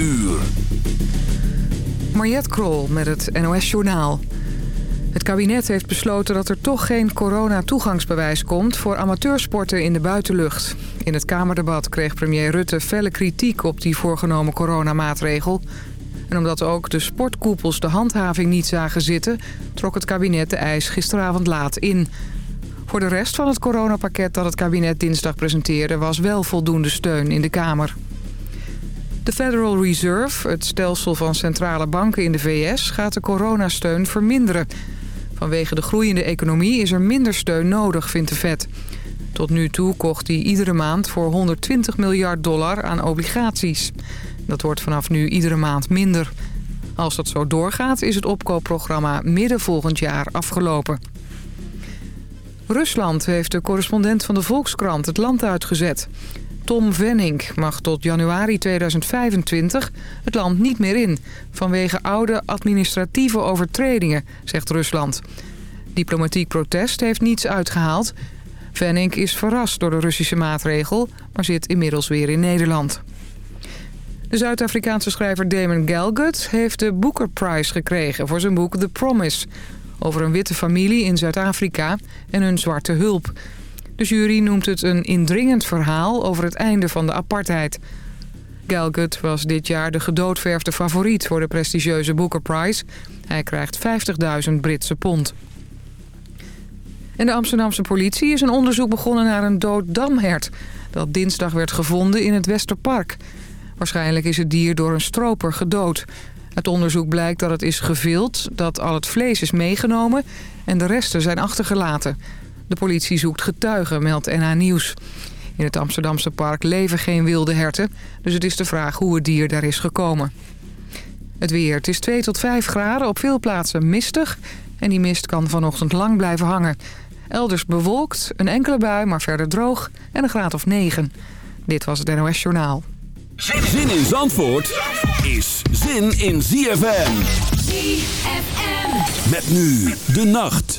Uur. Krol met het NOS Journaal. Het kabinet heeft besloten dat er toch geen corona-toegangsbewijs komt... voor amateursporten in de buitenlucht. In het Kamerdebat kreeg premier Rutte felle kritiek op die voorgenomen coronamaatregel. En omdat ook de sportkoepels de handhaving niet zagen zitten... trok het kabinet de eis gisteravond laat in. Voor de rest van het coronapakket dat het kabinet dinsdag presenteerde... was wel voldoende steun in de Kamer. De Federal Reserve, het stelsel van centrale banken in de VS... gaat de coronasteun verminderen. Vanwege de groeiende economie is er minder steun nodig, vindt de Fed. Tot nu toe kocht hij iedere maand voor 120 miljard dollar aan obligaties. Dat wordt vanaf nu iedere maand minder. Als dat zo doorgaat is het opkoopprogramma midden volgend jaar afgelopen. Rusland heeft de correspondent van de Volkskrant het land uitgezet. Tom Venning mag tot januari 2025 het land niet meer in... vanwege oude administratieve overtredingen, zegt Rusland. Diplomatiek protest heeft niets uitgehaald. Venning is verrast door de Russische maatregel... maar zit inmiddels weer in Nederland. De Zuid-Afrikaanse schrijver Damon Galgut heeft de Booker Prize gekregen... voor zijn boek The Promise... over een witte familie in Zuid-Afrika en hun zwarte hulp... De jury noemt het een indringend verhaal over het einde van de apartheid. Galgut was dit jaar de gedoodverfde favoriet voor de prestigieuze Booker Prize. Hij krijgt 50.000 Britse pond. En de Amsterdamse politie is een onderzoek begonnen naar een dood damhert... dat dinsdag werd gevonden in het Westerpark. Waarschijnlijk is het dier door een stroper gedood. Het onderzoek blijkt dat het is gevild, dat al het vlees is meegenomen... en de resten zijn achtergelaten... De politie zoekt getuigen, meldt NH Nieuws. In het Amsterdamse park leven geen wilde herten, dus het is de vraag hoe het dier daar is gekomen. Het weer. Het is 2 tot 5 graden, op veel plaatsen mistig. En die mist kan vanochtend lang blijven hangen. Elders bewolkt, een enkele bui, maar verder droog en een graad of 9. Dit was het NOS Journaal. Zin in Zandvoort is zin in ZFM. ZFM. Met nu de nacht.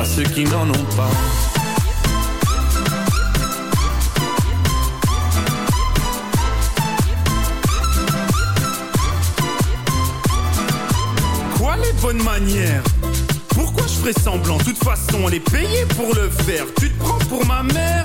à ceux qui n'en ont pas. Quoi les bonnes manières Pourquoi je ferais semblant De toute façon, on est payé pour le faire. Tu te prends pour ma mère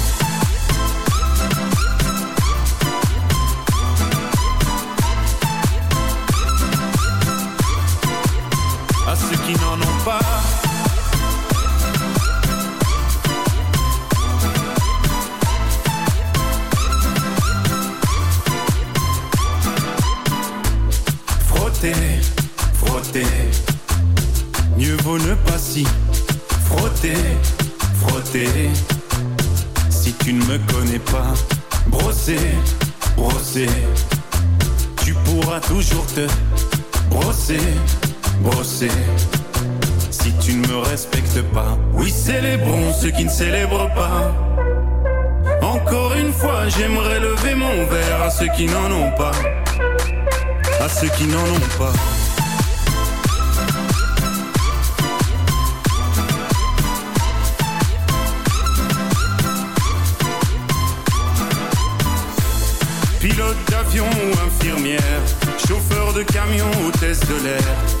Frotter, frotter, mieux vaut ne pas si. Frotter, frotter, si tu ne me connais pas. Brosser, brosser, tu pourras toujours te brosser, brosser si tu ne me respectes pas. Oui, célébrons ceux qui ne célèbrent pas. Encore une fois, j'aimerais lever mon verre à ceux qui n'en ont pas. À ceux qui n'en ont pas. Pilote d'avion ou infirmière, chauffeur de camion, ou test de l'air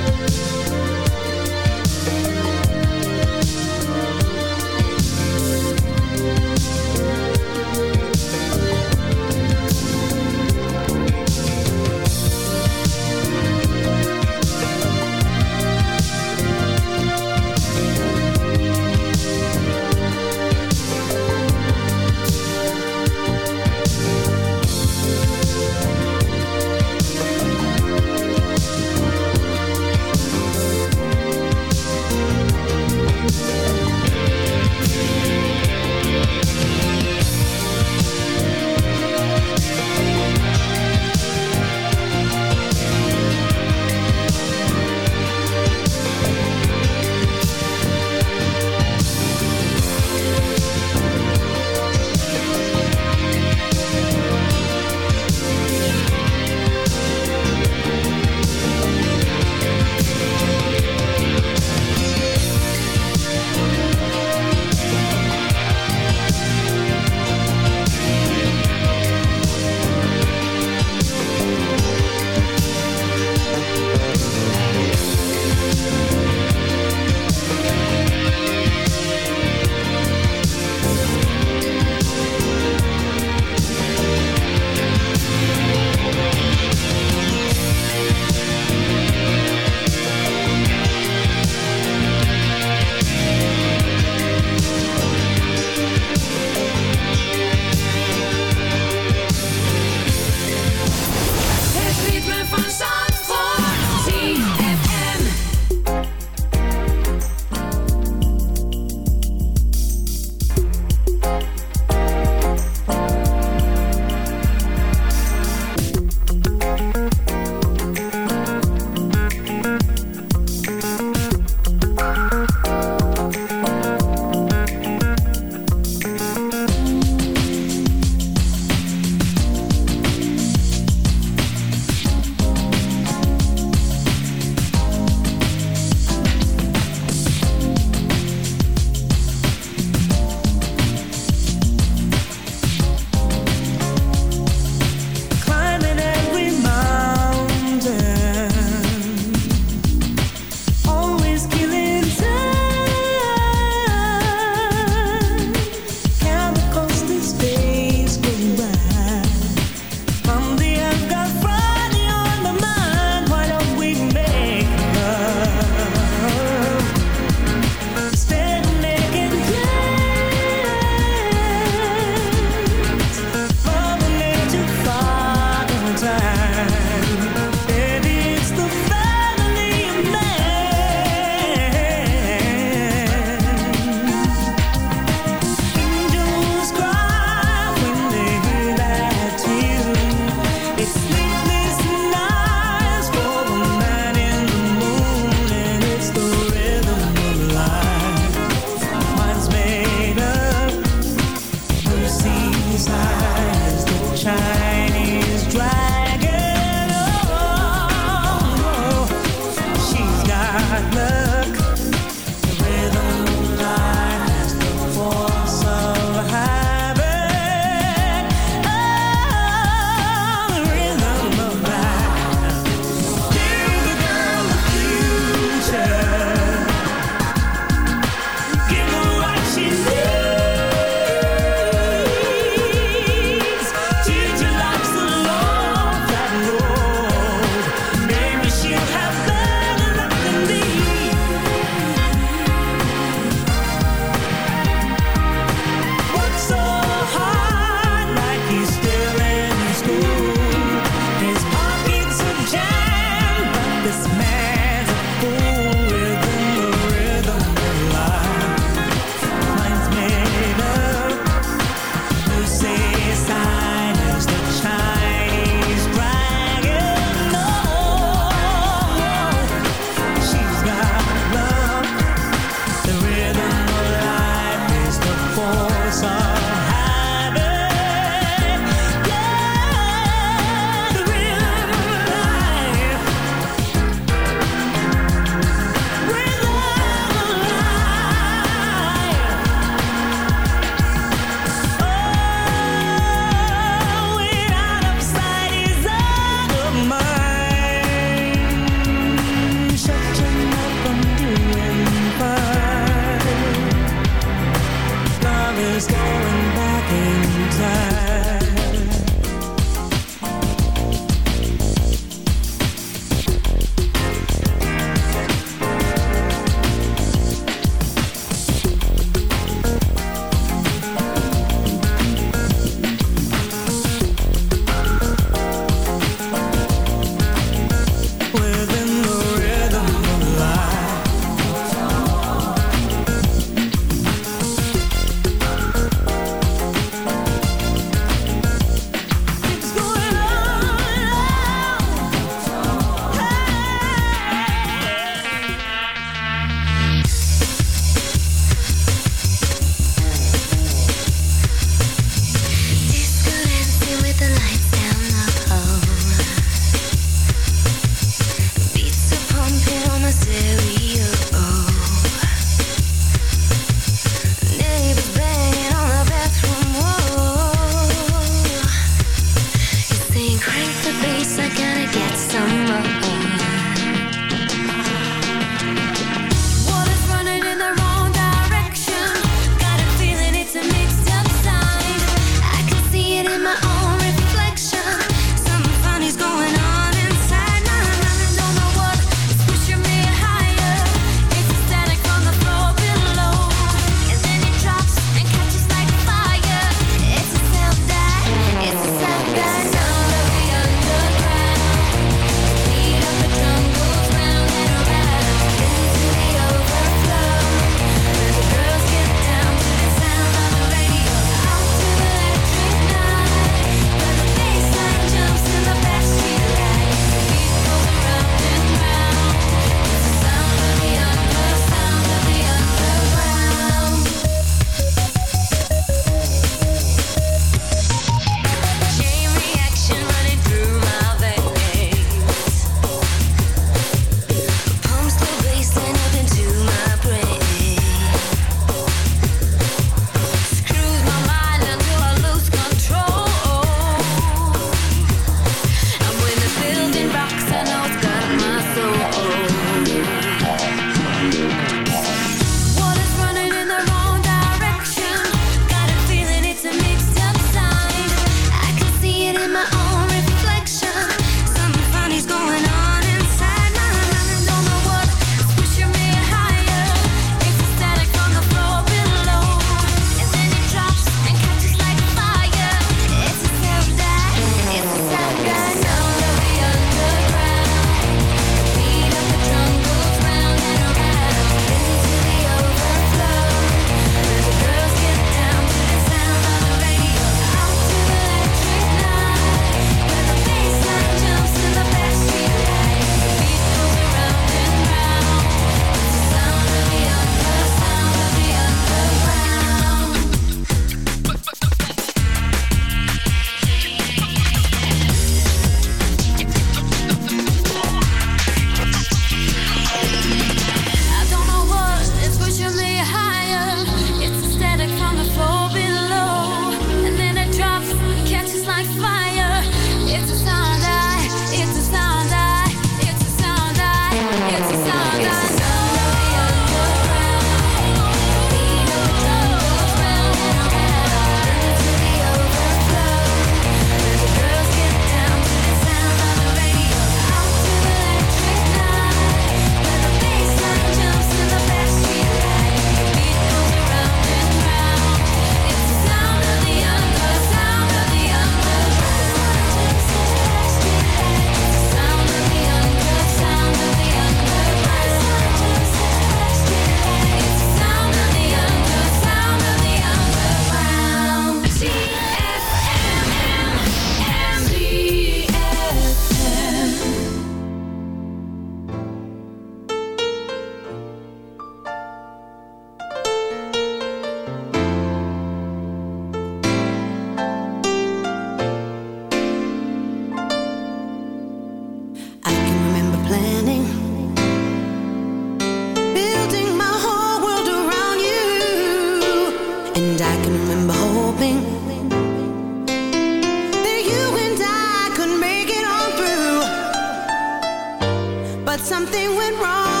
but something went wrong.